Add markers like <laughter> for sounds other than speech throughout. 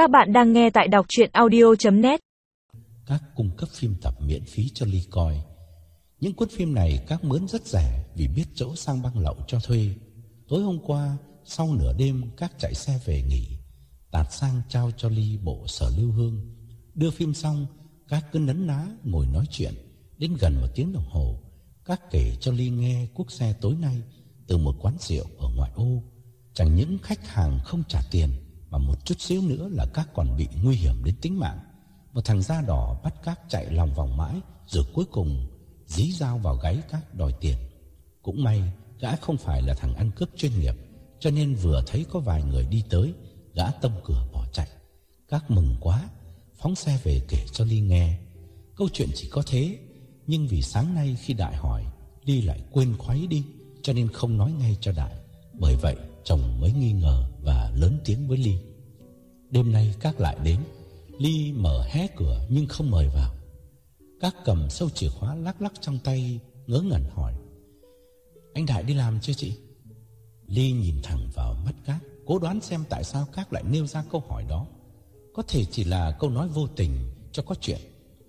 Các bạn đang nghe tại đọc chuyện audio.net Các cung cấp phim tập miễn phí cho Ly coi. Những cuốn phim này các mướn rất rẻ vì biết chỗ sang băng lậu cho thuê. Tối hôm qua, sau nửa đêm các chạy xe về nghỉ. Tạt sang trao cho Ly bộ sở lưu hương. Đưa phim xong, các cứ nấn ná ngồi nói chuyện. Đến gần một tiếng đồng hồ, các kể cho Ly nghe quốc xe tối nay từ một quán rượu ở ngoại ô. Chẳng những khách hàng không trả tiền mà một chút xíu nữa là các còn bị nguy hiểm đến tính mạng. Một thằng da đỏ bắt các chạy lòng vòng mãi rồi cuối cùng dí dao vào gáy các đòi tiền. Cũng may gã không phải là thằng ăn cướp chuyên nghiệp cho nên vừa thấy có vài người đi tới, gã tông cửa bỏ chạy. Các mừng quá, phóng xe về kể cho Ly nghe. Câu chuyện chỉ có thế, nhưng vì sáng nay khi Đại hỏi, Ly lại quên khoái đi, cho nên không nói ngay cho Đại. Bởi vậy, chồng mới nghi ngờ và lớn tiếng với Ly. Đêm nay các lại đến, Ly mở hé cửa nhưng không mời vào. Các cầm sâu chìa khóa lắc lắc trong tay, ngớ ngẩn hỏi. Anh Đại đi làm chưa chị? Ly nhìn thẳng vào mắt các, cố đoán xem tại sao các lại nêu ra câu hỏi đó. Có thể chỉ là câu nói vô tình cho có chuyện,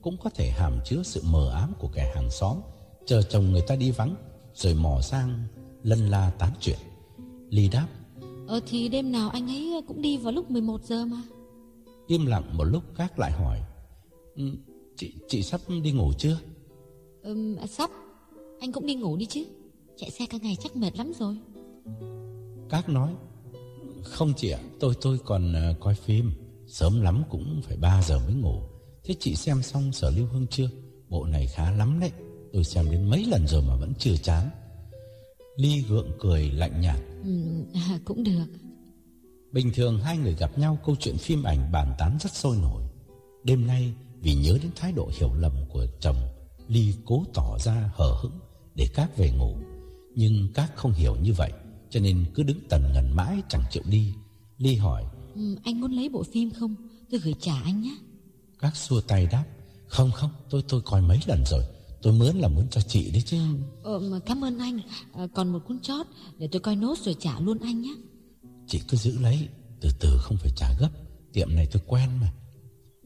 cũng có thể hàm chứa sự mờ ám của kẻ hàng xóm, chờ chồng người ta đi vắng, rồi mò sang lân la tán chuyện. Ly đáp Ờ thì đêm nào anh ấy cũng đi vào lúc 11 giờ mà. Im lặng một lúc các lại hỏi ừ, Chị chị sắp đi ngủ chưa? À, sắp. Anh cũng đi ngủ đi chứ. Chạy xe cả ngày chắc mệt lắm rồi. Các nói Không chị ạ tôi tôi còn uh, coi phim. Sớm lắm cũng phải 3 giờ mới ngủ. Thế chị xem xong sở lưu hương chưa? Bộ này khá lắm đấy. Tôi xem đến mấy lần rồi mà vẫn chưa chán Ly gượng cười lạnh nhạt. Ừ, à, Cũng được. Bình thường hai người gặp nhau câu chuyện phim ảnh bàn tán rất sôi nổi. Đêm nay vì nhớ đến thái độ hiểu lầm của chồng Ly cố tỏ ra hờ hững để các về ngủ. Nhưng các không hiểu như vậy Cho nên cứ đứng tần ngần mãi chẳng chịu đi. Ly hỏi ừ, Anh muốn lấy bộ phim không? Tôi gửi trả anh nhé. Các xua tay đáp Không không tôi tôi coi mấy lần rồi Tôi mướn là muốn cho chị đấy chứ. Ờ, mà Cảm ơn anh. À, Còn một cuốn chót để tôi coi nốt rồi trả luôn anh nhé. Chị cứ giữ lấy Từ từ không phải trả gấp. Tiệm này tôi quen mà.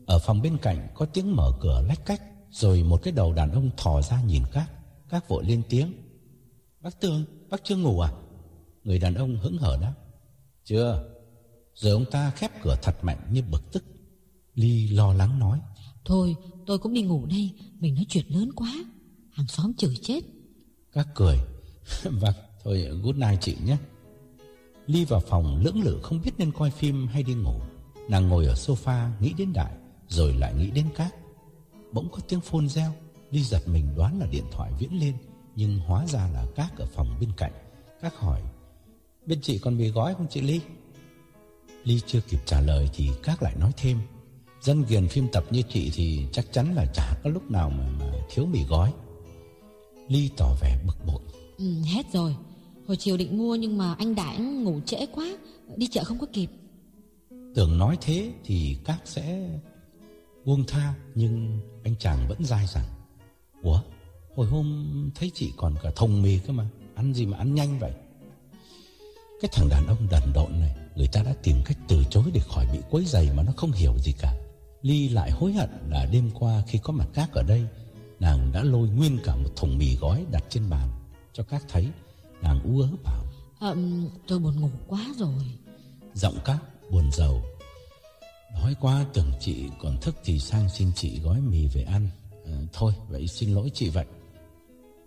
Ở phòng bên cạnh có tiếng mở cửa lách cách Rồi một cái đầu đàn ông thò ra nhìn các. Các vội lên tiếng. Bác Tường, bác chưa ngủ à? Người đàn ông hững hở đáp. Chưa. Rồi ông ta khép cửa thật mạnh như bực tức. Ly lo lắng nói Thôi, tôi cũng đi ngủ đây, Mình nói chuyện lớn quá. Hàng xóm chửi chết. Các cười. <laughs> Vâng thôi, good night chị nhé. Ly vào phòng lưỡng lự không biết nên coi phim hay đi ngủ. Nàng ngồi ở sofa, nghĩ đến Đại, Rồi lại nghĩ đến các. Bỗng có tiếng phone reo. Ly giật mình đoán là điện thoại viễn lên, Nhưng hóa ra là các ở phòng bên cạnh. Các hỏi, Bên chị còn mì gói không chị Ly? Ly chưa kịp trả lời thì các lại nói thêm Dân ghiền phim tập như chị thì chắc chắn là chả có lúc nào mà, mà thiếu mì gói. Ly tỏ vẻ bực bội. Ừ, Hết rồi. Hồi chiều định mua nhưng mà anh Đại ngủ trễ quá Đi chợ không có kịp. Tưởng nói thế thì các sẽ buông tha Nhưng anh chàng vẫn dai rằng Ủa hồi hôm thấy chị còn cả thùng mì cơ mà Ăn gì mà ăn nhanh vậy? Cái thằng đàn ông đần độn này Người ta đã tìm cách từ chối để khỏi bị quấy giày Mà nó không hiểu gì cả Ly lại hối hận là đêm qua khi có mặt các ở đây Nàng đã lôi nguyên cả một thùng mì gói đặt trên bàn Cho các thấy. Nàng ú ớ bảo à, Tôi buồn ngủ quá rồi. Giọng các buồn rầu Nói quá tưởng chị còn thức thì sang xin chị gói mì về ăn. À, Thôi vậy xin lỗi chị vậy.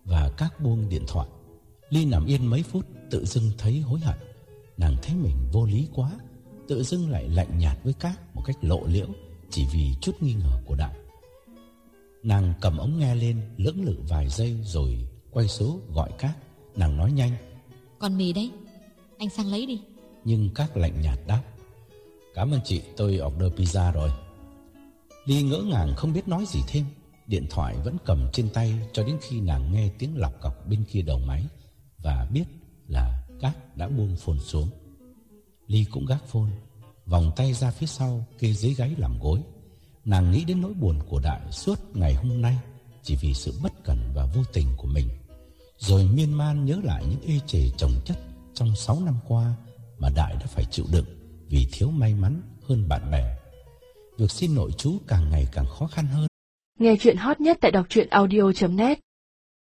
Và các buông điện thoại. Ly nằm yên mấy phút tự dưng thấy hối hận. Nàng thấy mình vô lý quá Tự dưng lại lạnh nhạt với các một cách lộ liễu Chỉ vì chút nghi ngờ của Đại Nàng cầm ống nghe lên lưỡng lự vài giây rồi quay số gọi các Nàng nói nhanh. Còn mì đấy Anh sang lấy đi. Nhưng các lạnh nhạt đáp. Cảm ơn chị tôi order pizza rồi. Ly ngỡ ngàng không biết nói gì thêm. Điện thoại vẫn cầm trên tay Cho đến khi nàng nghe tiếng lọc cọc bên kia đầu máy Và biết là các đã buông phone xuống. Ly cũng gác phone Vòng tay ra phía sau Kê dưới gáy làm gối. Nàng nghĩ đến nỗi buồn của Đại suốt ngày hôm nay Chỉ vì sự bất cẩn và vô tình của mình. Rồi miên man nhớ lại những ê chề chồng chất Trong 6 năm qua Mà Đại đã phải chịu đựng Vì thiếu may mắn hơn bạn bè. Việc xin nội chú càng ngày càng khó khăn hơn. Nghe chuyện hot nhất tại đọc truyện audio.net